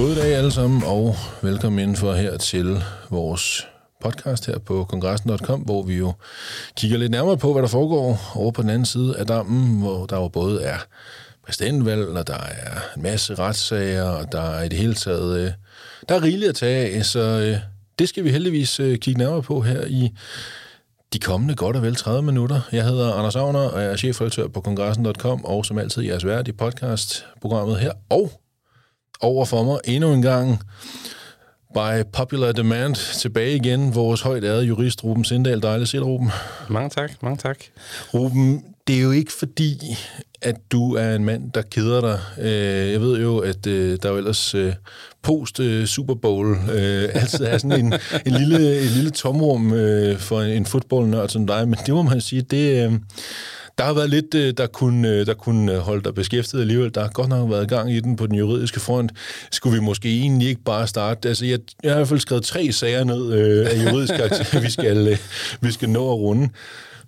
God dag alle sammen, og velkommen indenfor her til vores podcast her på kongressen.com, hvor vi jo kigger lidt nærmere på, hvad der foregår over på den anden side af dammen, hvor der jo både er præsidentvalg, og der er en masse retssager, og der er i det hele taget, øh, der er rigeligt at tage af, så øh, det skal vi heldigvis øh, kigge nærmere på her i de kommende godt og vel 30 minutter. Jeg hedder Anders Agner, og jeg er chefredaktør på kongressen.com, og som altid jeres vært i podcastprogrammet her. Og over for mig endnu en gang, by popular demand, tilbage igen, vores højt ærede jurist, Ruben Sindal. Dejligt at se dig, Ruben. Mange tak, mange tak. Ruben, det er jo ikke fordi, at du er en mand, der keder dig. Øh, jeg ved jo, at øh, der er jo ellers øh, post-Super Bowl altid er sådan en, en, lille, en lille tomrum for en fodboldnørd som dig, men det må man sige, det, der har været lidt, øh, der kunne, øh, der kunne øh, holde dig beskæftiget alligevel. Der har godt nok været gang i den på den juridiske front. Skulle vi måske egentlig ikke bare starte? Altså, jeg, jeg har i hvert fald skrevet tre sager ned øh, af juridisk karakter, vi skal, øh, vi skal nå at runde.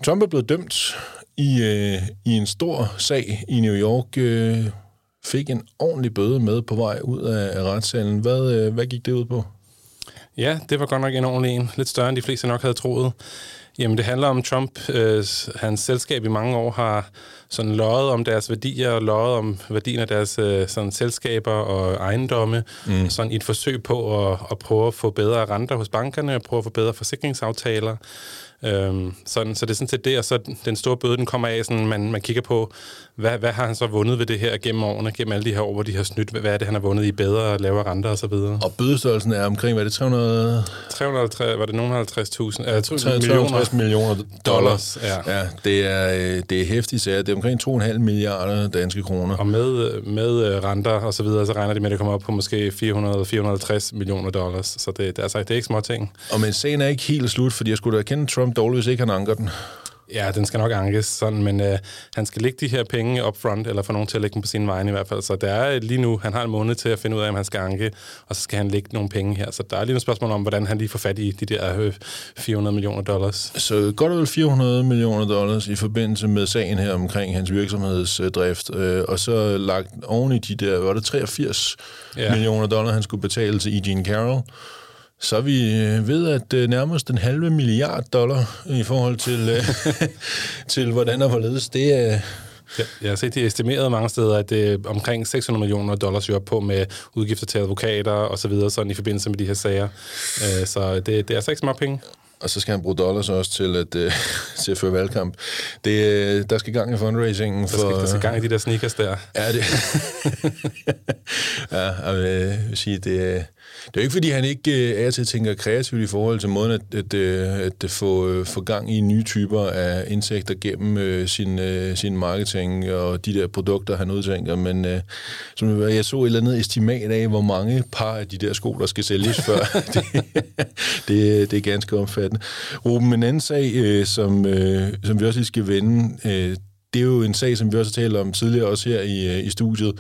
Trump er blevet dømt i, øh, i en stor sag i New York. Øh, fik en ordentlig bøde med på vej ud af, af retssalen. Hvad, øh, hvad gik det ud på? Ja, det var godt nok en ordentlig en. Lidt større, end de fleste nok havde troet. Jamen, det handler om Trump. Øh, hans selskab i mange år har sådan løjet om deres værdier, og løjet om værdien af deres øh, sådan, selskaber og ejendomme, mm. sådan i et forsøg på at, at prøve at få bedre renter hos bankerne, og prøve at få bedre forsikringsaftaler. Øhm, sådan, så det er sådan set det, og så den store bøde, den kommer af, sådan, man, man kigger på, hvad, hvad har han så vundet ved det her gennem årene, gennem alle de her år, hvor de har snydt, hvad er det, han har vundet i bedre og lavere renter og så videre. Og bødestørrelsen er omkring, hvad er det, 300... 350, var det nogen 50.000? Uh, 350 millioner dollars. Ja. ja det, er, øh, det er hæftigt sager. Det er omkring 2,5 milliarder danske kroner. Og med, med øh, renter og så videre, så regner de med, at det kommer op på måske 400-450 millioner dollars. Så det, det, er, altså, det er ikke små ting. Og men sagen er ikke helt slut, fordi jeg skulle da kende Trump dårligt, hvis ikke han anker den. Ja, den skal nok ankes sådan, men øh, han skal lægge de her penge up front, eller få nogen til at lægge dem på sin vegne i hvert fald. Så der er lige nu, han har en måned til at finde ud af, om han skal anke, og så skal han lægge nogle penge her. Så der er lige nogle spørgsmål om, hvordan han lige får fat i de der øh, 400 millioner dollars. Så godt og vel 400 millioner dollars i forbindelse med sagen her omkring hans virksomhedsdrift, øh, og så lagt oven i de der, var det 83 ja. millioner dollars, han skulle betale til Eugene Carroll så er vi øh, ved at øh, nærmest en halve milliard dollar i forhold til, øh, til hvordan og hvorledes det er. Ja, jeg har set, de estimeret mange steder, at det er omkring 600 millioner dollars jo på med udgifter til advokater og så videre, sådan i forbindelse med de her sager. Så det, det er altså ikke små penge. Og så skal han bruge dollars også til at, til at føre valgkamp. Det, der skal gang i fundraisingen. For, der, skal, der skal gang i de der sneakers der. Ja, det, ja jeg vil sige, det, det er jo ikke, fordi han ikke er til at tænke kreativt i forhold til måden at, at, øh, at, at få, øh, få gang i nye typer af indtægter gennem uh, sin, uh, sin marketing og de der produkter, han udtænker. Men uh, som jeg så et eller andet estimat af, hvor mange par af de der sko, der skal sælges før. det, det, det er ganske omfattende. Ruben, en anden sag, uh, som, uh, som vi også lige skal vende, uh, det er jo en sag, som vi også har talt om tidligere, også her i, øh, i studiet.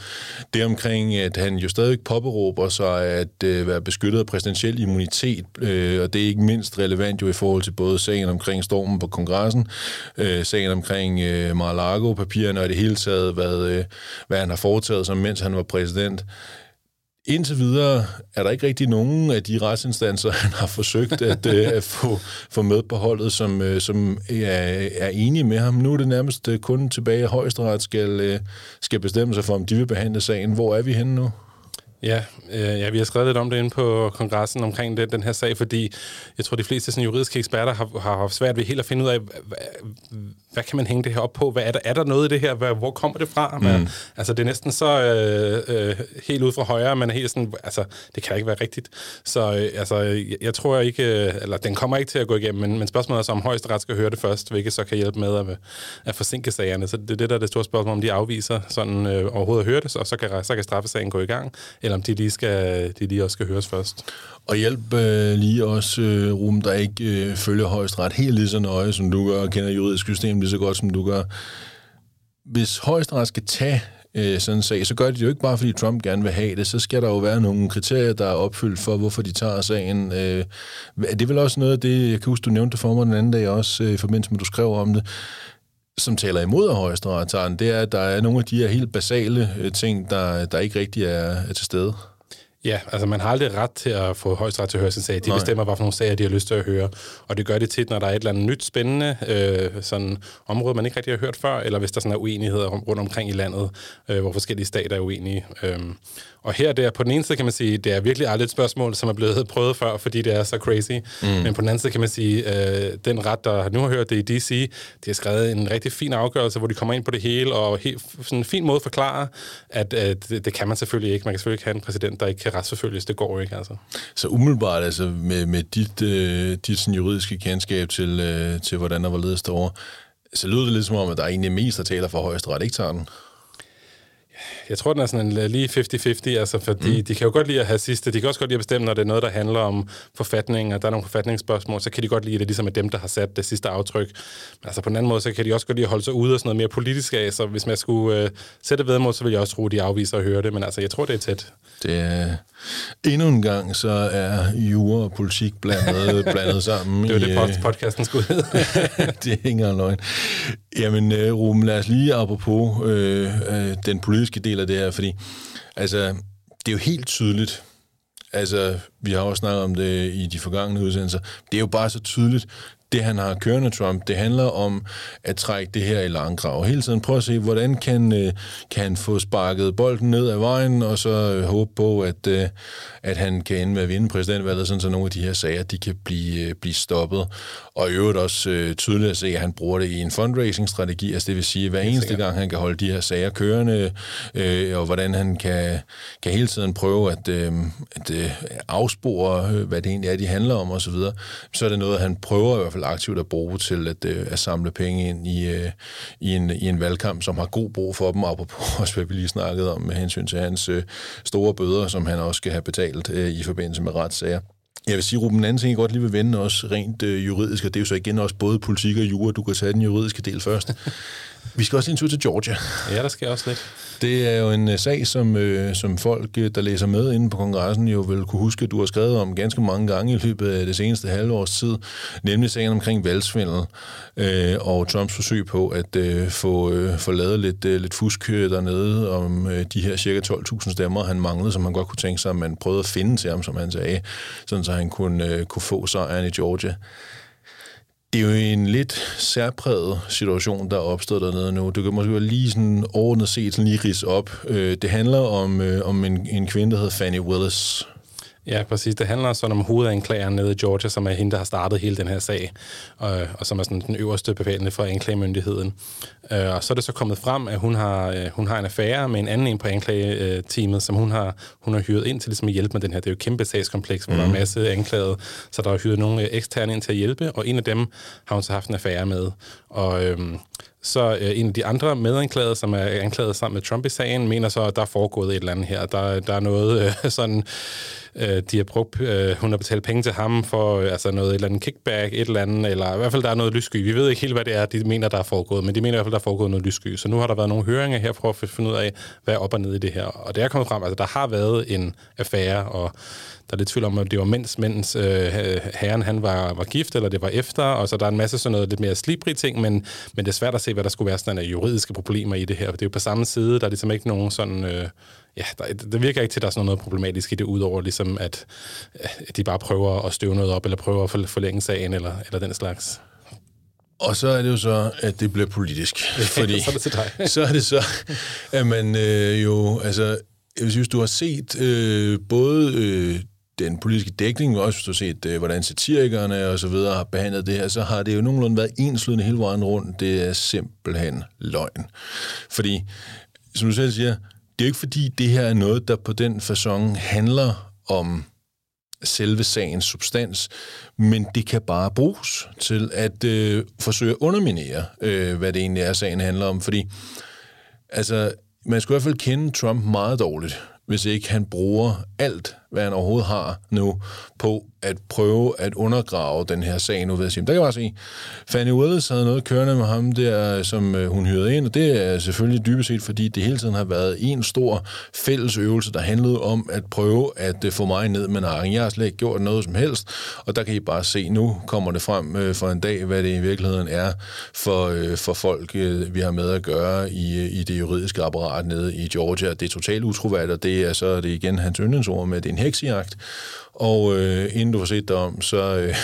Det er omkring, at han jo stadig påberåber sig at øh, være beskyttet af præsidentiel immunitet, øh, og det er ikke mindst relevant jo i forhold til både sagen omkring stormen på kongressen, øh, sagen omkring øh, Mar-a-Lago-papirerne og det hele taget, hvad, øh, hvad han har foretaget sig, mens han var præsident. Indtil videre er der ikke rigtig nogen af de retsinstanser, han har forsøgt at, øh, at få, få med på holdet, som, øh, som er, er enige med ham. Nu er det nærmest øh, kun tilbage, at højesteret skal, skal bestemme sig for, om de vil behandle sagen. Hvor er vi henne nu? Ja, øh, ja, vi har skrevet lidt om det inde på kongressen omkring den, den her sag, fordi jeg tror, de fleste sådan, juridiske eksperter har, har haft svært ved helt at finde ud af, hvad, kan man hænge det her op på? Hvad er, der, er der noget i det her? Hvad, hvor kommer det fra? Mm. Men, altså, det er næsten så øh, øh, helt ud fra højre, men helt sådan, altså, det kan ikke være rigtigt. Så øh, altså, jeg, jeg tror ikke, øh, eller den kommer ikke til at gå igennem, men, men spørgsmålet er så, om højesteret skal høre det først, hvilket så kan hjælpe med at, at forsinke sagerne. Så det er det, der er det store spørgsmål, om de afviser sådan øh, overhovedet at høre det, og så kan, så kan straffesagen gå i gang, eller om de lige, skal, de lige også skal høres først. Og hjælp øh, lige også, øh, Rum, der ikke øh, følger højesteret helt lige så nøje, som du gør, og kender juridisk system lige så godt, som du gør. Hvis højesteret skal tage øh, sådan en sag, så gør de det jo ikke bare, fordi Trump gerne vil have det. Så skal der jo være nogle kriterier, der er opfyldt for, hvorfor de tager sagen. Øh, det er vel også noget af det, jeg kan huske, du nævnte for mig den anden dag også, øh, i forbindelse med, at du skrev om det, som taler imod af højesteretaren, det er, at der er nogle af de her helt basale øh, ting, der, der ikke rigtig er, er til stede. Ja, altså man har aldrig ret til at få højesteret til at høre sin sag. De Nej. bestemmer, hvad for nogle sager, de har lyst til at høre. Og det gør det tit, når der er et eller andet nyt spændende øh, sådan område, man ikke rigtig har hørt før, eller hvis der sådan er uenigheder rundt omkring i landet, øh, hvor forskellige stater er uenige. Øhm, og her der, på den ene side kan man sige, det er virkelig aldrig et spørgsmål, som er blevet prøvet før, fordi det er så crazy. Mm. Men på den anden side kan man sige, øh, den ret, der nu har hørt det i DC, de har skrevet en rigtig fin afgørelse, hvor de kommer ind på det hele, og helt, sådan en fin måde forklarer, at øh, det, det kan man selvfølgelig ikke. Man kan selvfølgelig ikke have en præsident, der ikke kan retsforfølges. Det går jo ikke, altså. Så umiddelbart, altså med, med dit, øh, dit sådan juridiske kendskab til, øh, til hvordan der var ledet over, så lyder det lidt som om, at der er egentlig mest, der taler for højesteret, ikke tager den? Jeg tror, den er sådan en øh, lige 50-50, altså, fordi mm. de kan jo godt lide at have sidste. De kan også godt lide at bestemme, når det er noget, der handler om forfatning, og der er nogle forfatningsspørgsmål, så kan de godt lide, at det ligesom er dem, der har sat det sidste aftryk. Men altså på den anden måde, så kan de også godt lide at holde sig ude af sådan noget mere politisk af, så hvis man skulle øh, sætte vedmål, så vil jeg også tro, at de afviser at høre det, men altså, jeg tror, det er tæt. Det er, endnu en gang, så er jura og politik blandet, blandet sammen. Det var i, det, øh, pod- podcasten skulle hedde. det er engang løgn. Jamen, øh, Ruben, lad os lige apropos øh, øh, den politiske del af det her, fordi altså, det er jo helt tydeligt, altså, vi har også snakket om det i de forgangne udsendelser, det er jo bare så tydeligt, det han har kørende Trump, det handler om at trække det her i langgrav. Hele tiden prøve at se, hvordan kan, øh, kan han få sparket bolden ned ad vejen, og så øh, håbe på, at, øh, at han kan ende med at vinde præsidentvalget, sådan så nogle af de her sager, de kan blive, øh, blive stoppet. Og i øvrigt også øh, tydeligt at se, at han bruger det i en fundraising-strategi, altså det vil sige, at hver eneste gang han kan holde de her sager kørende, øh, og hvordan han kan, kan hele tiden prøve at, øh, at øh, afspore, hvad det egentlig er, de handler om osv., så, så er det noget, han prøver i hvert fald aktivt at bruge til at, øh, at samle penge ind i, øh, i, en, i en valgkamp, som har god brug for dem, apropos også, hvad vi lige snakkede om med hensyn til hans øh, store bøder, som han også skal have betalt i forbindelse med retssager. Jeg vil sige, Ruben, en anden ting, jeg godt lige vil vende også rent øh, juridisk, og det er jo så igen også både politik og jura. Du kan tage den juridiske del først. Vi skal også en tur til Georgia. ja, der sker også lidt. Det er jo en øh, sag, som, øh, som folk, øh, der læser med inde på kongressen, jo vil kunne huske, at du har skrevet om ganske mange gange i løbet af det seneste halve års tid, nemlig sagen omkring valgsvindel øh, og Trumps forsøg på at øh, få, øh, få lavet lidt, øh, lidt fusk øh, dernede om øh, de her cirka 12.000 stemmer, han manglede, som han godt kunne tænke sig, at man prøvede at finde til ham, som han sagde, sådan så han kunne, øh, kunne få sejren i Georgia. Det er jo en lidt særpræget situation, der er opstået dernede nu. Du kan måske lige sådan overordnet set sådan lige ris op. Øh, Det handler om, øh, om en, en kvinde, der hedder Fanny Willis. Ja, præcis. Det handler sådan om hovedanklageren nede i Georgia, som er hende, der har startet hele den her sag, og, og som er sådan den øverste befalende for anklagemyndigheden. Øh, og så er det så kommet frem, at hun har, øh, hun har en affære med en anden en på anklageteamet, som hun har, hun har hyret ind til ligesom at hjælpe med den her. Det er jo et kæmpe sagskompleks, hvor mm. der er en masse anklaget, så der er hyret nogle øh, eksterne ind til at hjælpe, og en af dem har hun så haft en affære med. Og øhm, så øh, en af de andre medanklagede, som er anklaget sammen med Trump i sagen, mener så, at der er foregået et eller andet her. Der, der er noget øh, sådan, øh, de har brugt, øh, hun har betalt penge til ham for øh, altså noget et eller andet kickback, et eller andet, eller i hvert fald der er noget lyssky. Vi ved ikke helt, hvad det er, de mener, der er foregået, men de mener i hvert fald, der er foregået noget lyssky. Så nu har der været nogle høringer her for at finde ud af, hvad er op og ned i det her. Og det er kommet frem, altså der har været en affære, og der er lidt tvivl om, om det var mens, mens øh, herren han var, var gift, eller det var efter, og så der er en masse sådan noget lidt mere slibrige ting, men, men det er svært at se, hvad der skulle være sådan af juridiske problemer i det her. Det er jo på samme side, der er ligesom ikke nogen sådan... Øh, ja, der, det virker ikke til, at der er sådan noget problematisk i det, udover ligesom, at, at de bare prøver at støve noget op, eller prøver at forlænge sagen, eller, eller den slags. Og så er det jo så, at det bliver politisk. Fordi så er det til dig. så er det så, at man øh, jo, altså, jeg hvis du har set øh, både øh, den politiske dækning, også hvis du har set, øh, hvordan satirikerne og så videre har behandlet det her, så har det jo nogenlunde været enslydende hele vejen rundt. Det er simpelthen løgn. Fordi, som du selv siger, det er jo ikke fordi, det her er noget, der på den façon handler om selve sagens substans, men det kan bare bruges til at øh, forsøge at underminere, øh, hvad det egentlig er, sagen handler om. Fordi altså, man skulle i hvert fald kende Trump meget dårligt, hvis ikke han bruger alt, hvad han overhovedet har nu, på at prøve at undergrave den her sag nu ved at sige. Der kan jeg bare sige, Fanny Willis havde noget kørende med ham der, som øh, hun hyrede ind, og det er selvfølgelig dybest set, fordi det hele tiden har været en stor fælles øvelse, der handlede om at prøve at øh, få mig ned med nakken. Jeg har slet ikke gjort noget som helst, og der kan I bare se, nu kommer det frem øh, for en dag, hvad det i virkeligheden er for, for folk, vi har med at gøre i, i det juridiske apparat nede i Georgia. Det er totalt utroværdigt, og det er så det er igen hans yndlingsord med, at det er en heksejagt. Og øh, inden du har set dig om, så øh,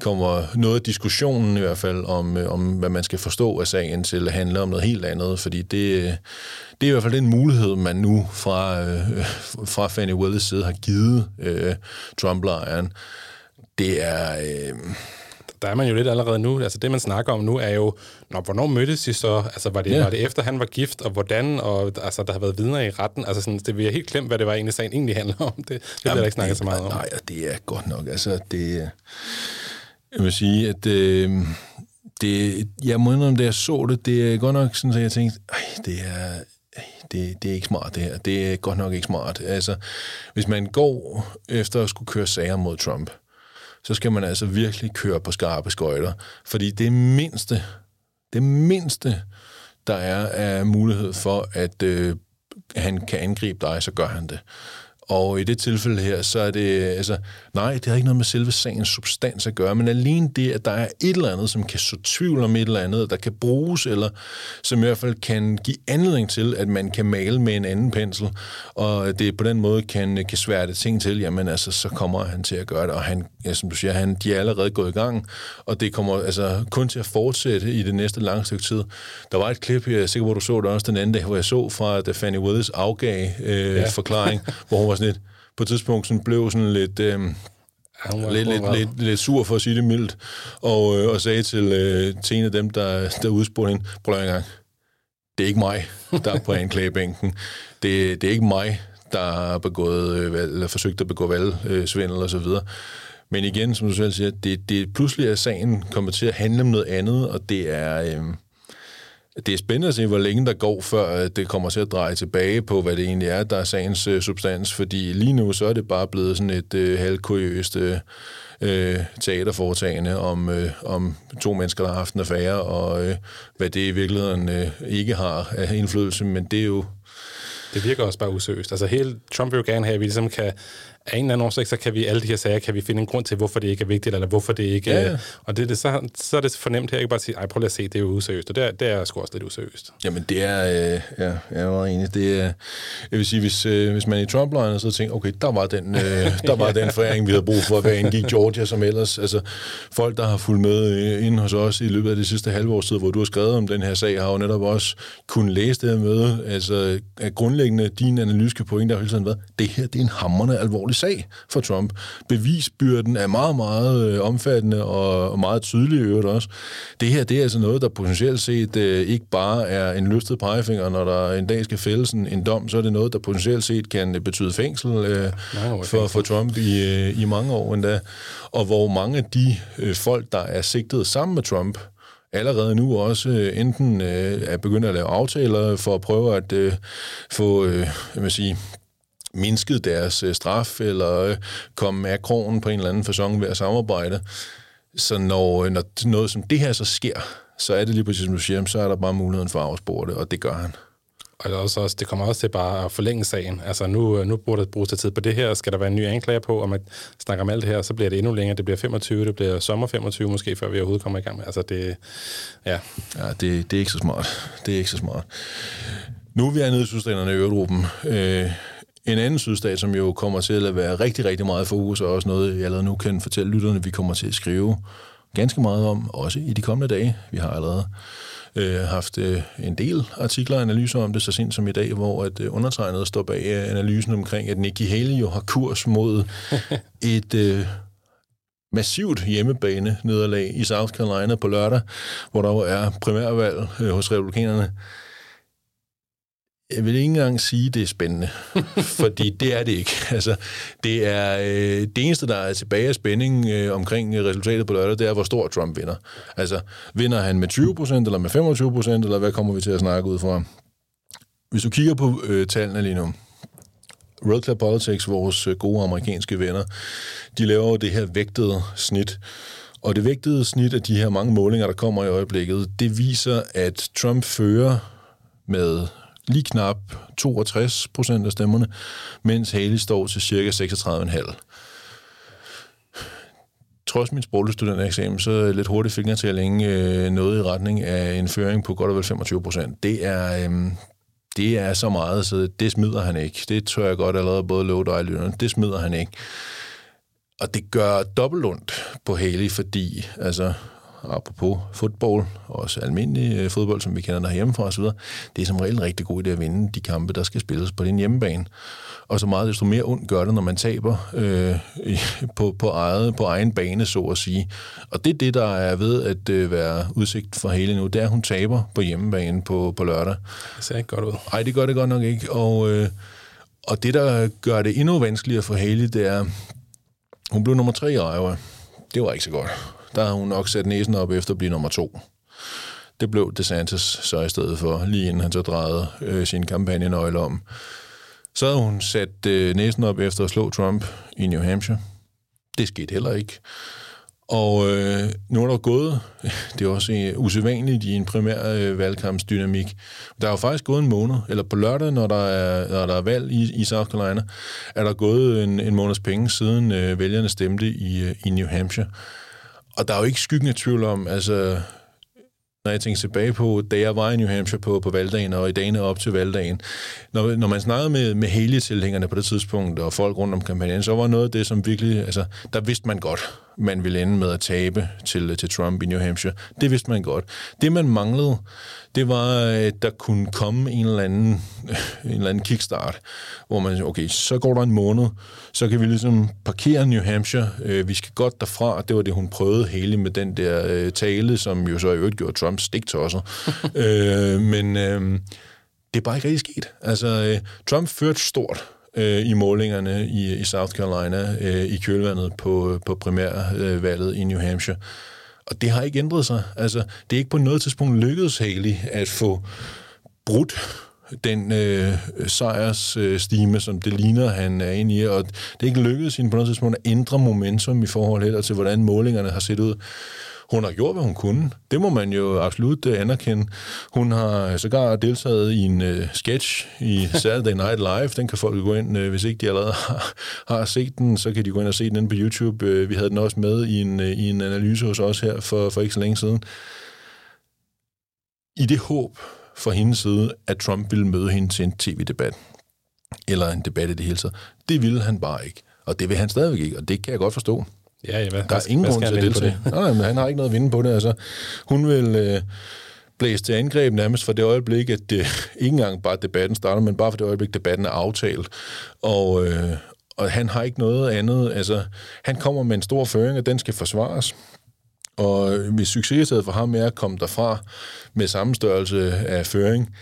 kommer noget af diskussionen i hvert fald om, øh, om, hvad man skal forstå af sagen til at handle om noget helt andet, fordi det, øh, det er i hvert fald den mulighed, man nu fra, øh, fra Fannie Willis side har givet øh, Trump-lejren. Det er... Øh, der er man jo lidt allerede nu. Altså det, man snakker om nu, er jo, når, hvornår mødtes de så? Altså var det, ja. var det efter, han var gift, og hvordan? Og altså, der har været vidner i retten. Altså sådan, det vil jeg helt glemme, hvad det var egentlig, sagen egentlig handler om. Det, det bliver der ikke snakket så meget om. Nej, det er godt nok. Altså, det... Jeg vil sige, at... Øh, det, jeg må indrømme, da jeg så det, det er godt nok sådan, at jeg tænkte, det er, det, det er ikke smart det her. Det er godt nok ikke smart. Altså, hvis man går efter at skulle køre sager mod Trump, så skal man altså virkelig køre på skarpe skøjter. Fordi det mindste, det mindste, der er af mulighed for, at øh, han kan angribe dig, så gør han det. Og i det tilfælde her, så er det, altså, nej, det har ikke noget med selve sagens substans at gøre, men alene det, at der er et eller andet, som kan så tvivl om et eller andet, der kan bruges, eller som i hvert fald kan give anledning til, at man kan male med en anden pensel, og det på den måde kan, kan svære ting til, jamen altså, så kommer han til at gøre det, og han, ja, som du siger, han, de er allerede gået i gang, og det kommer altså kun til at fortsætte i det næste lange stykke tid. Der var et klip, jeg er sikker på, du så det også den anden dag, hvor jeg så fra, at Fanny Willis afgav øh, ja. forklaring, hvor hun var sådan lidt, på et tidspunkt sådan blev sådan lidt... Øh, lidt, lidt, lidt, lidt sur for at sige det mildt, og, øh, og sagde til, øh, til en af dem, der, der udspurgte hende, prøv en gang, det er ikke mig, der er på anklagebænken. Det, det er ikke mig, der har begået, øh, eller forsøgt at begå valgsvindel øh, videre. Men igen, som du selv siger, det, det pludselig er sagen kommer til at handle om noget andet, og det er... Øh, det er spændende at se, hvor længe der går, før øh, det kommer til at dreje tilbage på, hvad det egentlig er, der er sagens øh, substans. Fordi lige nu, så er det bare blevet sådan et øh, halvkuriøst øh, øh, teaterforetagende om, øh, om to mennesker, der har haft en affære, og øh, hvad det i virkeligheden øh, ikke har af indflydelse. Men det er jo det virker også bare useriøst. Altså hele Trump vil jo gerne have, at vi ligesom kan af en eller anden årsag, så kan vi alle de her sager, kan vi finde en grund til, hvorfor det ikke er vigtigt, eller hvorfor det ikke ja. Og det, det, så, så er det fornemt her, ikke bare at sige, ej, prøv lige at se, det er jo useriøst. Og det er, det er sgu også lidt useriøst. Jamen, det er, øh, ja, jeg er meget enig. Det er, jeg vil sige, hvis, øh, hvis man i trump så tænker, okay, der var den, øh, der var den foræring, vi havde brug for, hvad indgik Georgia som ellers. Altså, folk, der har fulgt med øh, inde hos os i løbet af det sidste halve års tid, hvor du har skrevet om den her sag, har jo netop også kunnet læse det her med, altså, grundlæggende din analytiske pointe har hele tiden været, det her, det er en hammerne alvorlig sag for Trump. Bevisbyrden er meget, meget øh, omfattende og meget tydelig i øvrigt også. Det her, det er altså noget, der potentielt set øh, ikke bare er en løftet pegefinger, når der en dag skal fældes en, en dom, så er det noget, der potentielt set kan betyde fængsel øh, for, for Trump i, øh, i mange år endda. Og hvor mange af de øh, folk, der er sigtet sammen med Trump, allerede nu også øh, enten øh, er begyndt at lave aftaler for at prøve at øh, få øh, jeg vil sige, mindsket deres øh, straf, eller øh, komme af krogen på en eller anden fasong ved at samarbejde. Så når, øh, når noget som det her så sker, så er det lige præcis som du siger, så er der bare muligheden for at afspore det, og det gør han. Og det, også, det kommer også til bare at forlænge sagen. Altså nu, nu burde der bruges tid på det her, skal der være en ny anklager på, og man snakker om alt det her, så bliver det endnu længere. Det bliver 25, det bliver sommer 25 måske, før vi overhovedet kommer i gang med. Altså det, ja. Ja, det, det er ikke så smart. Det er ikke så smart. Nu er vi nede i sydstaterne i Øregruppen. Øh, en anden sydstat, som jo kommer til at være rigtig, rigtig meget fokus, og også noget, jeg allerede nu kan fortælle lytterne, vi kommer til at skrive ganske meget om, også i de kommende dage. Vi har allerede øh, haft øh, en del artikler og analyser om det så sent som i dag, hvor at øh, undertegnet står bag øh, analysen omkring, at Nikki Haley jo har kurs mod et øh, massivt hjemmebane nederlag i South Carolina på lørdag, hvor der jo er primærvalg øh, hos republikanerne. Jeg vil ikke engang sige, at det er spændende, fordi det er det ikke. Altså, det, er, øh, det eneste, der er tilbage af spænding øh, omkring resultatet på lørdag, det er, hvor stor Trump vinder. Altså, vinder han med 20% eller med 25% eller hvad kommer vi til at snakke ud fra? Hvis du kigger på øh, tallene lige nu, Road Club Politics, vores øh, gode amerikanske venner, de laver det her vægtede snit. Og det vægtede snit af de her mange målinger, der kommer i øjeblikket, det viser, at Trump fører med lige knap 62 procent af stemmerne, mens Haley står til cirka 36,5 trods min sprogstudent-eksamen, så lidt hurtigt fik jeg til at længe øh, noget i retning af en føring på godt og vel 25 procent. Det er, øh, det er så meget, så det smider han ikke. Det tør jeg godt allerede både love dig og Det smider han ikke. Og det gør dobbelt ondt på Haley, fordi altså, apropos fodbold, også almindelig øh, fodbold, som vi kender der hjemmefra osv., det er som regel en rigtig god idé at vinde de kampe, der skal spilles på din hjemmebane. Og så meget desto mere ondt gør det, når man taber øh, på, på, eget, på egen bane, så at sige. Og det er det, der er ved at øh, være udsigt for hele nu, det er, at hun taber på hjemmebane på, på lørdag. Det ser ikke godt ud. Nej, det gør det godt nok ikke. Og, øh, og det, der gør det endnu vanskeligere for Haley, det er, hun blev nummer tre i Iowa. Det var ikke så godt der havde hun nok sat næsen op efter at blive nummer to. Det blev DeSantis så i stedet for, lige inden han så drejede øh, sin kampagnenøgle om. Så havde hun sat øh, næsen op efter at slå Trump i New Hampshire. Det skete heller ikke. Og øh, nu er der gået, det er også øh, usædvanligt i en primær øh, valgkampsdynamik, der er jo faktisk gået en måned, eller på lørdag, når der er, når der er valg i, i South Carolina, er der gået en, en måneds penge siden øh, vælgerne stemte i, øh, i New Hampshire. Og der er jo ikke skyggen af tvivl om, altså, når jeg tænker tilbage på, da jeg var i New Hampshire på, på valgdagen, og i dagene op til valgdagen, når, når man snakkede med, med Haley-tilhængerne på det tidspunkt, og folk rundt om kampagnen, så var noget af det, som virkelig, altså, der vidste man godt, man ville ende med at tabe til, til Trump i New Hampshire. Det vidste man godt. Det, man manglede, det var, at der kunne komme en eller anden, en eller anden kickstart, hvor man okay, så går der en måned, så kan vi ligesom parkere New Hampshire, øh, vi skal godt derfra, det var det, hun prøvede hele med den der øh, tale, som jo så i øvrigt gjorde Trump stiktosser. øh, men øh, det er bare ikke rigtig sket. Altså, øh, Trump førte stort øh, i målingerne i, i South Carolina øh, i kølvandet på, på primærvalget i New Hampshire. Og det har ikke ændret sig. Altså, det er ikke på noget tidspunkt lykkedes Haley at få brudt den øh, sejrsstime, øh, som det ligner, han er inde i, og det er ikke lykkedes hende på noget tidspunkt at ændre momentum i forhold heller til, hvordan målingerne har set ud. Hun har gjort, hvad hun kunne. Det må man jo absolut øh, anerkende. Hun har øh, sågar deltaget i en øh, sketch i Saturday Night Live. Den kan folk gå ind, øh, hvis ikke de allerede har, har set den, så kan de gå ind og se den inde på YouTube. Øh, vi havde den også med i en, øh, i en analyse hos os her for, for ikke så længe siden. I det håb fra hendes side, at Trump ville møde hende til en tv-debat. Eller en debat i det hele taget. Det ville han bare ikke. Og det vil han stadigvæk ikke, og det kan jeg godt forstå. Ja, ja, hvad, der er ingen grund til at deltage. Det? Nej, men han har ikke noget at vinde på det. Altså, hun vil øh, blæse til angreb nærmest for det øjeblik, at det, ikke engang bare debatten starter, men bare for det øjeblik, debatten er aftalt. Og, øh, og han har ikke noget andet. Altså, han kommer med en stor føring, og den skal forsvares. Og hvis successtedet for ham er at komme derfra med samme størrelse af føring,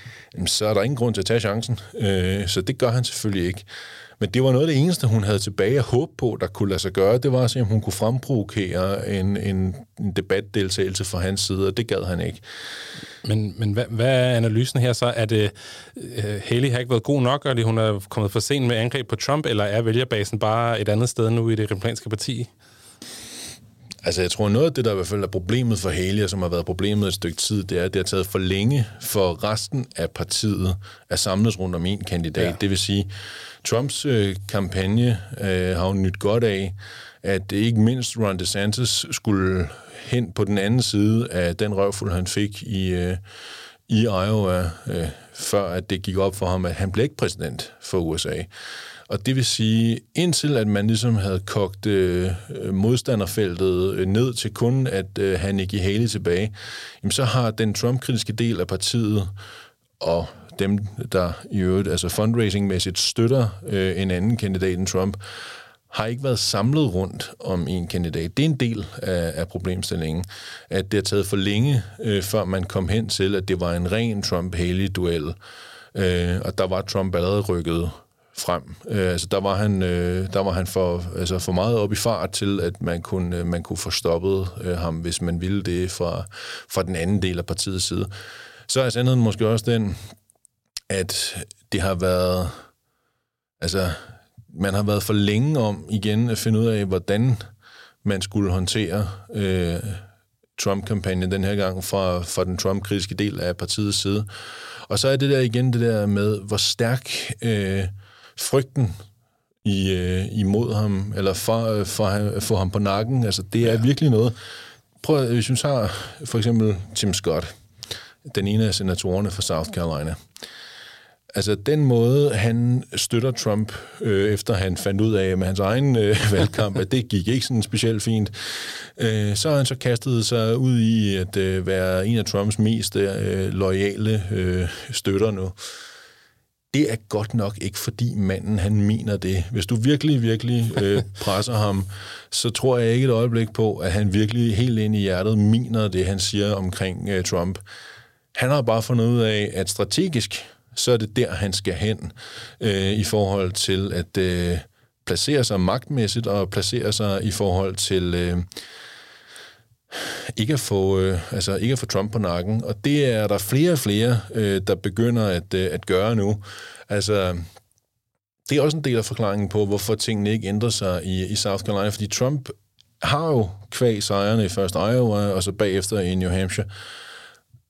så er der ingen grund til at tage chancen. Øh, så det gør han selvfølgelig ikke. Men det var noget af det eneste, hun havde tilbage at håbe på, der kunne lade sig gøre. Det var at se, om hun kunne fremprovokere en, en, en debatdeltagelse fra hans side, og det gad han ikke. Men, men hvad, hvad er analysen her så? Er det, øh, uh, Haley har ikke været god nok, og hun er kommet for sent med angreb på Trump, eller er vælgerbasen bare et andet sted nu i det republikanske parti? Altså, jeg tror, noget af det, der i hvert fald er problemet for og som har været problemet et stykke tid, det er, at det har taget for længe for resten af partiet at samles rundt om en kandidat. Ja. Det vil sige, Trumps øh, kampagne øh, har jo nyt godt af, at ikke mindst Ron DeSantis skulle hen på den anden side af den røvfuld, han fik i, øh, i Iowa, øh, før at det gik op for ham, at han blev ikke præsident for USA. Og det vil sige, indtil at man ligesom havde kogt øh, modstanderfeltet øh, ned til kun at øh, have Nikki Haley tilbage, jamen så har den Trump-kritiske del af partiet og dem, der i øvrigt altså fundraising-mæssigt støtter øh, en anden kandidat end Trump, har ikke været samlet rundt om en kandidat. Det er en del af, af problemstillingen, at det har taget for længe, øh, før man kom hen til, at det var en ren Trump-Haley-duel. Øh, og der var Trump allerede rykket frem. Øh, altså der var han, øh, der var han for, altså for meget op i fart til, at man kunne, øh, man kunne få stoppet øh, ham, hvis man ville det fra, fra den anden del af partiets side. Så er sandheden måske også den, at det har været altså, man har været for længe om igen at finde ud af, hvordan man skulle håndtere øh, Trump-kampagnen den her gang fra, fra den Trump-kritiske del af partiets side. Og så er det der igen det der med, hvor stærk øh, frygten i, øh, imod ham, eller for, for, for ham på nakken, altså det er ja. virkelig noget. Prøv, hvis vi tager for eksempel Tim Scott, den ene af senatorerne fra South Carolina. Altså den måde, han støtter Trump, øh, efter han fandt ud af med hans egen øh, valgkamp, at det gik ikke sådan specielt fint, øh, så har han så kastet sig ud i at øh, være en af Trumps mest øh, lojale øh, støtter nu. Det er godt nok ikke, fordi manden han mener det. Hvis du virkelig, virkelig øh, presser ham, så tror jeg ikke et øjeblik på, at han virkelig helt ind i hjertet mener det, han siger omkring øh, Trump. Han har bare fundet ud af, at strategisk, så er det der, han skal hen øh, i forhold til at øh, placere sig magtmæssigt og placere sig i forhold til... Øh, ikke at få, øh, altså ikke at få Trump på nakken. Og det er der flere og flere, øh, der begynder at, øh, at gøre nu. Altså, det er også en del af forklaringen på, hvorfor tingene ikke ændrer sig i, i South Carolina, fordi Trump har jo kvæg sejrene i først Iowa, og så bagefter i New Hampshire,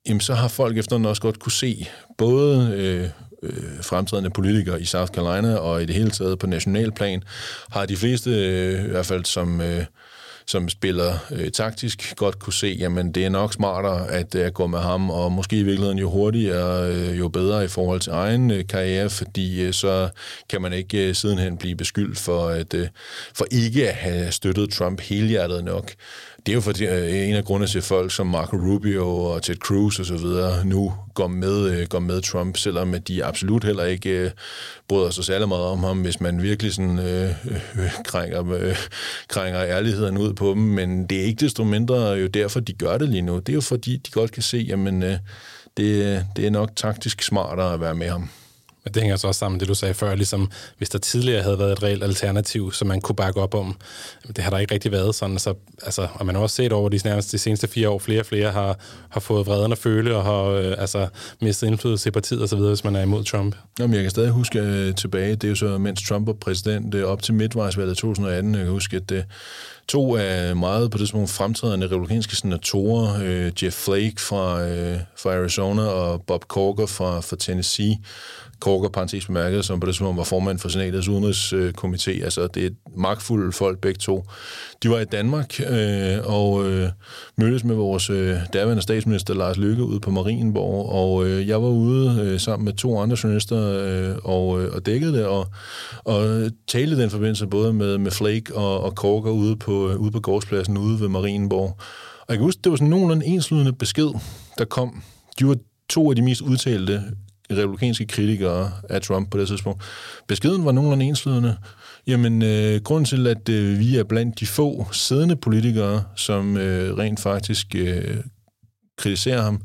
jamen så har folk efterhånden også godt kunne se, både øh, øh, fremtrædende politikere i South Carolina og i det hele taget på nationalplan, har de fleste, øh, i hvert fald som... Øh, som spiller øh, taktisk, godt kunne se, jamen det er nok smartere at øh, gå med ham, og måske i virkeligheden jo hurtigere, øh, jo bedre i forhold til egen øh, karriere, fordi øh, så kan man ikke øh, sidenhen blive beskyldt for, at, øh, for ikke at have støttet Trump helhjertet nok det er jo fordi, øh, en af grundene til, folk som Marco Rubio og Ted Cruz og så videre nu går med, øh, går med Trump, selvom de absolut heller ikke øh, bryder sig særlig meget om ham, hvis man virkelig sådan, øh, øh, øh, krænger, øh, krænger ærligheden ud på dem. Men det er ikke desto mindre jo derfor, de gør det lige nu. Det er jo fordi, de godt kan se, jamen øh, det, det er nok taktisk smartere at være med ham. Men det hænger så også sammen med det, du sagde før, ligesom hvis der tidligere havde været et reelt alternativ, som man kunne bakke op om. Det har der ikke rigtig været sådan. Så, altså, og man har også set over de, nærmest de seneste fire år, flere og flere har, har fået vreden at føle og har øh, altså, mistet indflydelse i partiet osv., hvis man er imod Trump. Jamen, jeg kan stadig huske øh, tilbage, det er jo så, mens Trump var præsident, øh, op til midtvejsvalget 2018, jeg kan huske, at øh, to af meget på det tidspunkt fremtrædende republikanske senatorer, øh, Jeff Flake fra, øh, fra Arizona og Bob Corker fra, fra Tennessee, Korker, parentes bemærket, som på det tidspunkt var formand for senatets udenrigskomité. Altså, det er magtfulde folk begge to. De var i Danmark øh, og øh, mødtes med vores øh, daværende statsminister Lars Lykke ude på Marienborg, og øh, jeg var ude øh, sammen med to andre journalister øh, og, øh, og dækkede det, og, og talte den forbindelse både med, med Flake og, og Korker ude på, øh, ude på gårdspladsen ude ved Marienborg. Og jeg kan huske, det var sådan nogenlunde enslydende besked, der kom. De var to af de mest udtalte republikanske kritikere af Trump på det tidspunkt. Beskeden var nogenlunde enslydende. Jamen, øh, grund til, at øh, vi er blandt de få siddende politikere, som øh, rent faktisk øh, kritiserer ham,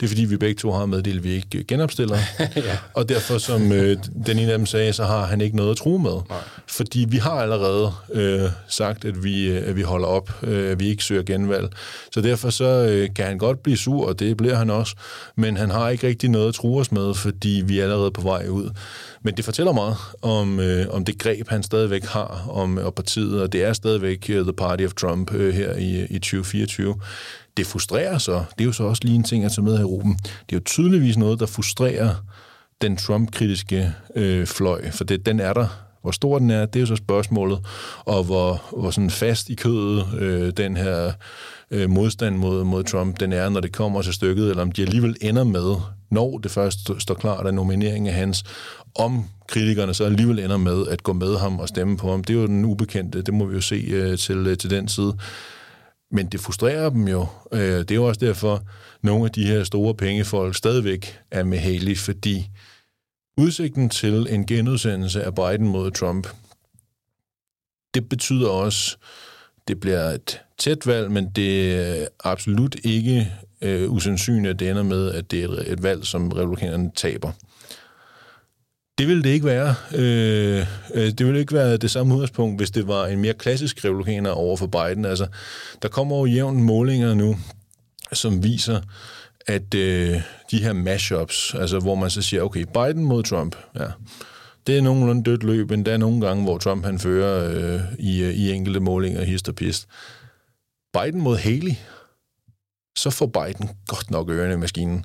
det er fordi, vi begge to har meddelt, at vi ikke genopstiller. ja. Og derfor, som øh, den ene af dem sagde, så har han ikke noget at true med. Nej. Fordi vi har allerede øh, sagt, at vi, øh, at vi holder op, øh, at vi ikke søger genvalg. Så derfor så øh, kan han godt blive sur, og det bliver han også. Men han har ikke rigtig noget at true os med, fordi vi er allerede på vej ud. Men det fortæller meget om, øh, om det greb, han stadigvæk har om og partiet, og det er stadigvæk uh, The Party of Trump øh, her i, i 2024 det frustrerer så. Det er jo så også lige en ting at tage med her, Ruben. Det er jo tydeligvis noget, der frustrerer den Trump-kritiske øh, fløj, for det, den er der. Hvor stor den er, det er jo så spørgsmålet, og hvor, hvor sådan fast i kødet øh, den her øh, modstand mod, mod Trump, den er, når det kommer til stykket, eller om de alligevel ender med, når det først står klart, at nomineringen er hans, om kritikerne så alligevel ender med at gå med ham og stemme på ham. Det er jo den ubekendte, det må vi jo se øh, til, øh, til den side. Men det frustrerer dem jo. Øh, det er jo også derfor, nogle af de her store pengefolk stadigvæk er med Haley, fordi udsigten til en genudsendelse af Biden mod Trump, det betyder også, det bliver et tæt valg, men det er absolut ikke øh, usandsynligt, at det ender med, at det er et valg, som republikanerne taber. Det ville det ikke være. Øh, øh, det ville ikke være det samme udgangspunkt, hvis det var en mere klassisk republikaner over for Biden. Altså, der kommer jo jævn målinger nu, som viser, at øh, de her mashups, altså hvor man så siger, okay, Biden mod Trump, ja, Det er nogenlunde dødt løb, men der er nogle gange, hvor Trump han fører øh, i, øh, i enkelte målinger hist og pist. Biden mod Haley, så får Biden godt nok ørerne i maskinen.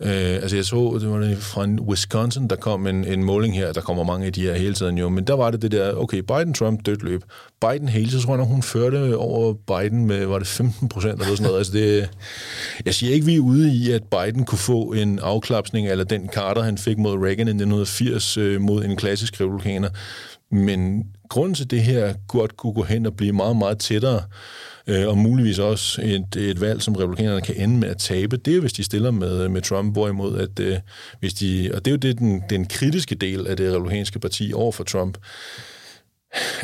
Øh, altså jeg så, det var fra Wisconsin, der kom en, en måling her, der kommer mange af de her hele tiden jo, men der var det det der, okay, Biden-Trump, dødt løb. Biden hele, så tror jeg, hun førte over Biden med, var det 15 procent eller sådan noget. altså det, jeg siger ikke, vi er ude i, at Biden kunne få en afklapsning, eller den Carter, han fik mod Reagan i 1980 øh, mod en klassisk republikaner, men grunden til det her godt kunne gå hen og blive meget, meget tættere, øh, og muligvis også et, et valg, som republikanerne kan ende med at tabe, det er hvis de stiller med, med Trump, hvorimod at øh, hvis de, og det er jo det, den, den kritiske del af det republikanske parti over for Trump,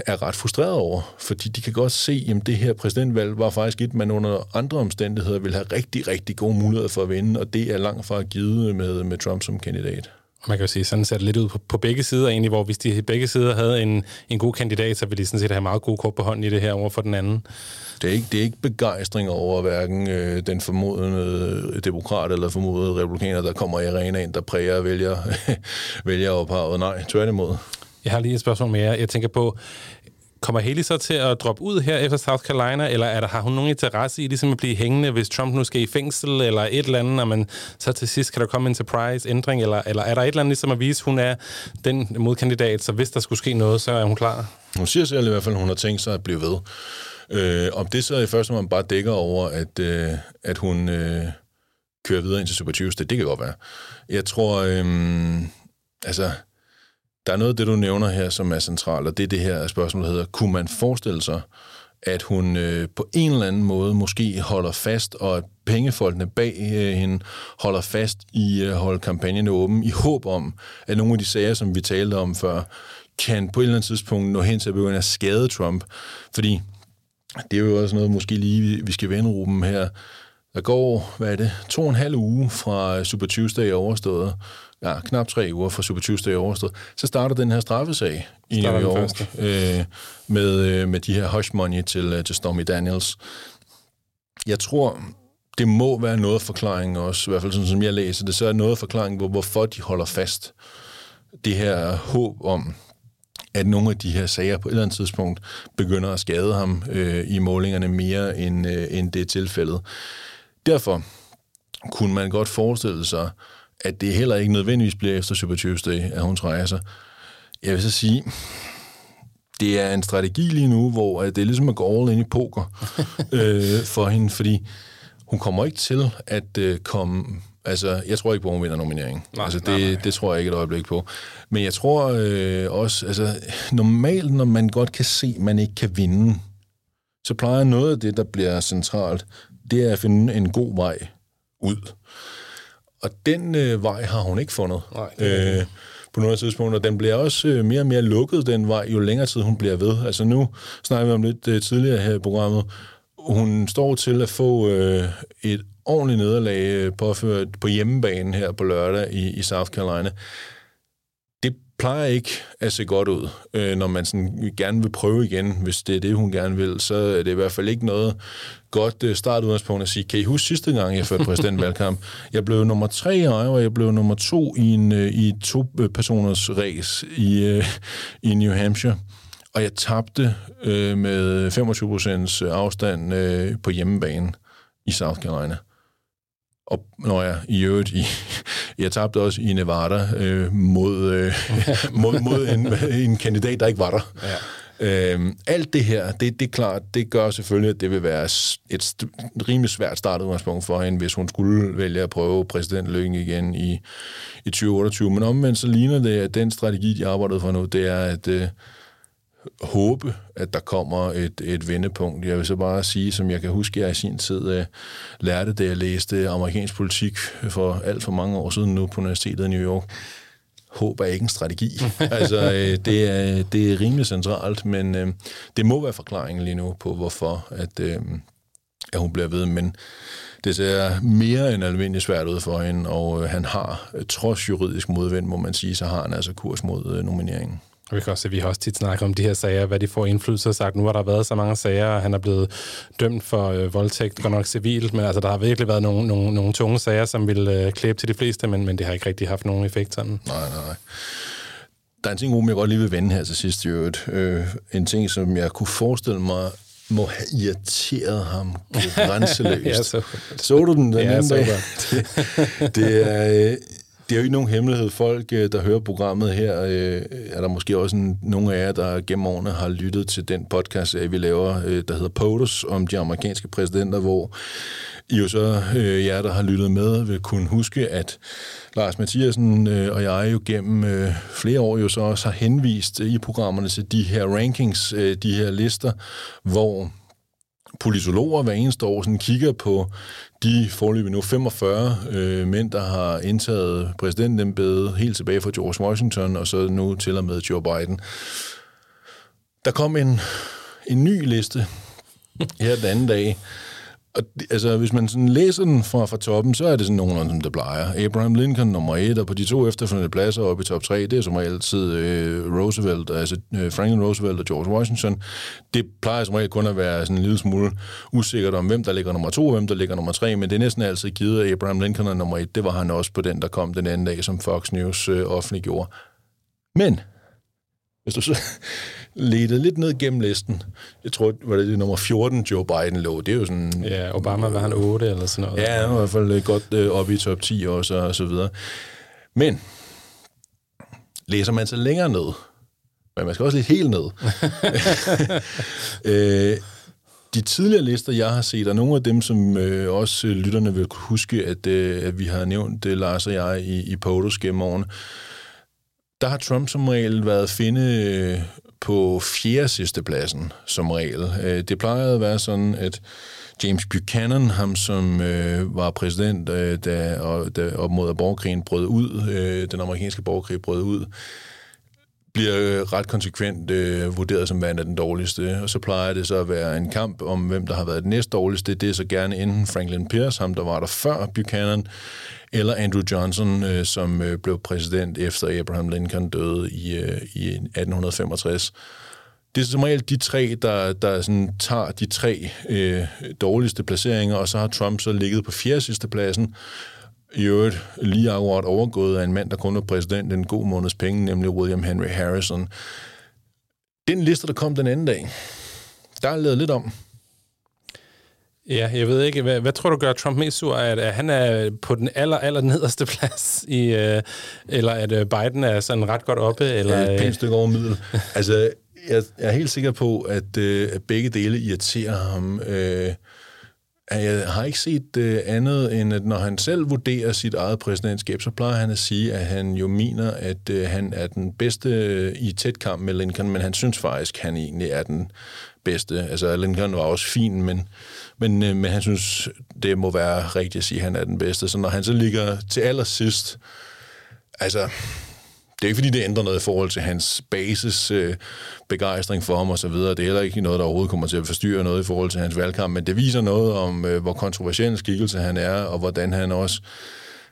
er ret frustreret over, fordi de kan godt se, at det her præsidentvalg var faktisk et, man under andre omstændigheder vil have rigtig, rigtig gode muligheder for at vinde, og det er langt fra givet med, med Trump som kandidat. Man kan jo sige, sådan ser det lidt ud på, på begge sider egentlig, hvor hvis de begge sider havde en, en god kandidat, så ville de sådan set have meget gode kort på hånden i det her over for den anden. Det er ikke, det er ikke begejstring over hverken øh, den formodende demokrat eller formodede republikaner, der kommer i arenaen, der præger og vælger, vælger ophavet. Nej, tværtimod. Jeg har lige et spørgsmål mere. Jeg tænker på, Kommer Haley så til at droppe ud her efter South Carolina, eller er der, har hun nogen interesse i ligesom at blive hængende, hvis Trump nu skal i fængsel, eller et eller andet, og man så til sidst kan der komme en surprise-ændring, eller, eller er der et eller andet ligesom at vise, at hun er den modkandidat, så hvis der skulle ske noget, så er hun klar? Hun siger selv i hvert fald, at hun har tænkt sig at blive ved. Øh, om det så i første omgang bare dækker over, at, øh, at hun øh, kører videre ind til Super Tuesday, det kan godt være. Jeg tror, øh, altså der er noget af det, du nævner her, som er centralt, og det er det her spørgsmål, der hedder, kunne man forestille sig, at hun øh, på en eller anden måde måske holder fast, og at pengefolkene bag øh, hende holder fast i øh, at holde kampagnen åben, i håb om, at nogle af de sager, som vi talte om før, kan på et eller andet tidspunkt nå hen til at begynde at skade Trump. Fordi det er jo også noget, måske lige vi skal vende Ruben her. Der går, hvad er det, to og en halv uge fra Super Tuesday er overstået, ja, knap tre uger fra Super Tuesday overstået, så starter den her straffesag i New York øh, med, øh, med de her hush money til, øh, til Stormy Daniels. Jeg tror, det må være noget forklaring også, i hvert fald sådan som jeg læser det, så er noget forklaring på, hvorfor de holder fast det her håb om, at nogle af de her sager på et eller andet tidspunkt begynder at skade ham øh, i målingerne mere, end, øh, end det er tilfældet. Derfor kunne man godt forestille sig, at det heller ikke nødvendigvis bliver efter Super Tuesday, at hun sig. Jeg vil så sige, det er en strategi lige nu, hvor det er ligesom at gå all ind i poker øh, for hende, fordi hun kommer ikke til at øh, komme... Altså, jeg tror ikke på, at hun vinder nomineringen. Nej, altså, det, nej, nej. det tror jeg ikke et øjeblik på. Men jeg tror øh, også, altså, normalt, når man godt kan se, at man ikke kan vinde, så plejer noget af det, der bliver centralt, det er at finde en god vej ud. Og den øh, vej har hun ikke fundet. Nej, øh, på nogle tidspunkter. Den bliver også øh, mere og mere lukket, den vej, jo længere tid hun bliver ved. Altså nu snakker vi om lidt øh, tidligere her i programmet. Hun står til at få øh, et ordentligt nederlag øh, påført på hjemmebane her på lørdag i, i South Carolina plejer ikke at se godt ud, øh, når man sådan gerne vil prøve igen, hvis det er det, hun gerne vil. Så er det i hvert fald ikke noget godt øh, startudgangspunkt at sige, kan I huske sidste gang, jeg førte præsidentvalgkamp? Jeg blev nummer tre i Iowa, jeg blev nummer to i en øh, i to personers race i, øh, i New Hampshire. Og jeg tabte øh, med 25 procents afstand øh, på hjemmebane i South Carolina. Og når jeg i øvrigt, i, jeg tabte også i Nevada øh, mod, øh, mod, mod en, en kandidat, der ikke var der. Ja. Øhm, alt det her, det, det er klart, det gør selvfølgelig, at det vil være et rimelig svært startudgangspunkt for hende, hvis hun skulle vælge at prøve præsidentlykken igen i, i 2028. Men omvendt så ligner det, at den strategi, de arbejdede for nu, det er at øh, håbe, at der kommer et, et vendepunkt. Jeg vil så bare sige, som jeg kan huske, jeg i sin tid uh, lærte det, jeg læste amerikansk politik for alt for mange år siden nu på Universitetet i New York. Håb er ikke en strategi. altså, uh, det, er, det er rimelig centralt, men uh, det må være forklaringen lige nu på, hvorfor at, uh, at hun bliver ved. Men det ser mere end almindeligt svært ud for hende, og uh, han har, trods juridisk modvind, må man sige, så har han altså kurs mod uh, nomineringen. Og vi kan også se, vi har også tit snakket om de her sager, hvad de får indflydelse og sagt. Nu har der været så mange sager, og han er blevet dømt for øh, voldtægt, godt nok civilt, men altså, der har virkelig været nogle, nogle, nogle tunge sager, som vil øh, klæbe til de fleste, men, men det har ikke rigtig haft nogen effekt sådan. Nej, nej, nej. Der er en ting, jeg godt lige vil vende her til sidst, jo. Øh, en ting, som jeg kunne forestille mig må have irriteret ham grænseløst. ja, så. så du den den ja, anden dag? det, det er... Øh, det er jo ikke nogen hemmelighed. Folk, øh, der hører programmet her, øh, er der måske også en, nogle af jer, der gennem årene har lyttet til den podcast, vi laver, øh, der hedder POTUS, om de amerikanske præsidenter, hvor I jo så, øh, jer, der har lyttet med, vil kunne huske, at Lars Mathiasen og jeg jo gennem flere år jo så også har henvist i programmerne til de her rankings, de her lister, hvor politologer hver eneste år sådan kigger på de forløbige nu 45 øh, mænd, der har indtaget præsidentembedet helt tilbage fra George Washington, og så nu til og med Joe Biden. Der kom en, en ny liste her den anden dag, og altså, hvis man sådan læser den fra, fra toppen, så er det sådan nogenlunde, som det plejer. Abraham Lincoln nummer et, og på de to efterfølgende pladser oppe i top tre, det er som regel altid øh, Roosevelt, altså øh, Franklin Roosevelt og George Washington. Det plejer som regel kun at være sådan en lille smule usikkert om, hvem der ligger nummer to, og hvem der ligger nummer tre, men det er næsten altid givet, at Abraham Lincoln er nummer et. Det var han også på den, der kom den anden dag, som Fox News øh, offentliggjorde. Men, hvis du så ledte lidt ned gennem listen. Jeg tror, var det, nummer 14, Joe Biden lå. Det er jo sådan... Ja, Obama var han 8 eller sådan noget. Ja, i hvert fald øh, godt øh, op i top 10 også, og så videre. Men læser man så længere ned, men man skal også lidt helt ned. øh, de tidligere lister, jeg har set, og nogle af dem, som øh, også lytterne vil kunne huske, at, øh, at vi har nævnt, det, Lars og jeg, i, i POTUS gennem årene, der har Trump som regel været finde øh, på fjerde sidste pladsen, som regel. Øh, det plejede at være sådan, at James Buchanan, ham som øh, var præsident, øh, da, og, da op mod borgerkrigen brød ud, øh, den amerikanske borgerkrig brød ud, bliver øh, ret konsekvent øh, vurderet som værende den dårligste, og så plejer det så at være en kamp om, hvem der har været den næst dårligste. Det er så gerne enten Franklin Pierce, ham der var der før Buchanan, eller Andrew Johnson, øh, som øh, blev præsident efter Abraham Lincoln døde i, øh, i 1865. Det er som regel de tre, der, der sådan tager de tre øh, dårligste placeringer, og så har Trump så ligget på fjerde sidste pladsen, i øvrigt lige akkurat overgået af en mand, der kun var præsident en god måneds penge, nemlig William Henry Harrison. Den liste, der kom den anden dag, der er lavet lidt om. Ja, jeg ved ikke, hvad, hvad tror du gør Trump mest sur? At, at han er på den aller, aller nederste plads, i, uh, eller at uh, Biden er sådan ret godt oppe? Eller, ja, et pænt stykke over middel. altså, jeg, jeg er helt sikker på, at, at begge dele irriterer ham. Uh, jeg har ikke set uh, andet end, at når han selv vurderer sit eget præsidentskab, så plejer han at sige, at han jo mener, at uh, han er den bedste i tæt kamp med Lincoln, men han synes faktisk, at han egentlig er den bedste. Altså, Lincoln var også fin, men men, øh, men han synes, det må være rigtigt at sige, at han er den bedste. Så når han så ligger til allersidst, altså, det er ikke fordi, det ændrer noget i forhold til hans basis øh, begejstring for ham og så videre. Det er heller ikke noget, der overhovedet kommer til at forstyrre noget i forhold til hans valgkamp, men det viser noget om, øh, hvor kontroversiel en skikkelse han er, og hvordan han også...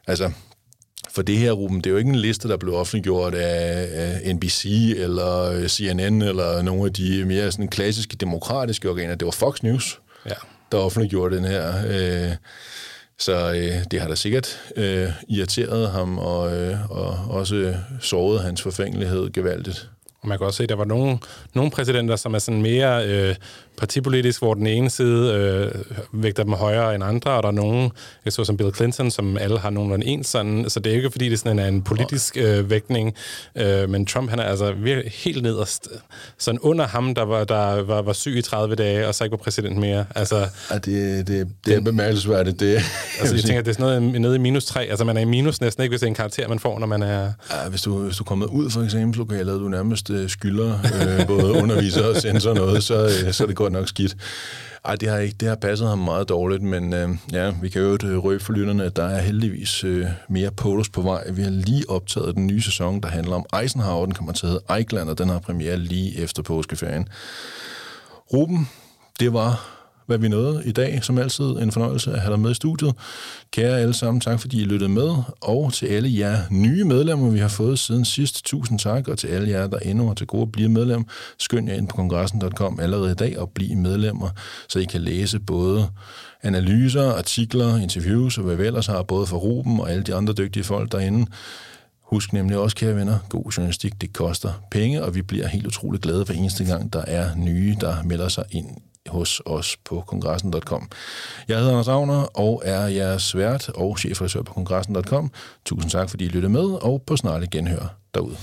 Altså, for det her, Ruben, det er jo ikke en liste, der blev offentliggjort af NBC eller øh, CNN eller nogle af de mere sådan klassiske demokratiske organer. Det var Fox News. Ja der offentliggjorde den her. Øh, så øh, det har da sikkert øh, irriteret ham og, øh, og også såret hans forfængelighed gevaldigt. Og man kan også se, at der var nogle, nogle præsidenter, som er sådan mere øh, partipolitisk, hvor den ene side øh, vægter dem højere end andre, og der er nogen, jeg så som Bill Clinton, som alle har nogenlunde en sådan, så det er ikke fordi, det sådan en, en politisk øh, vægtning, øh, men Trump, han er altså virkelig helt nederst. Sådan under ham, der var, der var, var syg i 30 dage, og så ikke var præsident mere. Altså, ja, det, det, det er bemærkelsesværdigt. Det, altså, jeg tænker, det er sådan noget nede i minus 3, altså man er i minus næsten ikke, hvis det er en karakter, man får, når man er... Ja, hvis du, hvis du kommer ud fra eksamenslokalet, du nærmest øh, skylder øh, både underviser og sensor noget, så, øh, så er det godt nok skidt. Ej, det har, ikke, det har passet ham meget dårligt, men øh, ja, vi kan jo øh, røbe for lytterne, at der er heldigvis øh, mere polos på vej. Vi har lige optaget den nye sæson, der handler om Eisenhower. Den kommer til at hedde Eichland, og den har premiere lige efter påskeferien. Ruben, det var hvad vi nåede i dag. Som altid en fornøjelse at have dig med i studiet. Kære alle sammen, tak fordi I lyttede med. Og til alle jer nye medlemmer, vi har fået siden sidst, tusind tak. Og til alle jer, der endnu er til gode at blive medlem, skynd jer ind på kongressen.com allerede i dag og bliv medlemmer, så I kan læse både analyser, artikler, interviews og hvad vi ellers har, både for Ruben og alle de andre dygtige folk derinde. Husk nemlig også, kære venner, god journalistik, det koster penge, og vi bliver helt utroligt glade hver eneste gang, der er nye, der melder sig ind hos os på kongressen.com. Jeg hedder Anders Agner og er jeres vært og chefredaktør på kongressen.com. Tusind tak, fordi I lyttede med, og på snart genhør derude.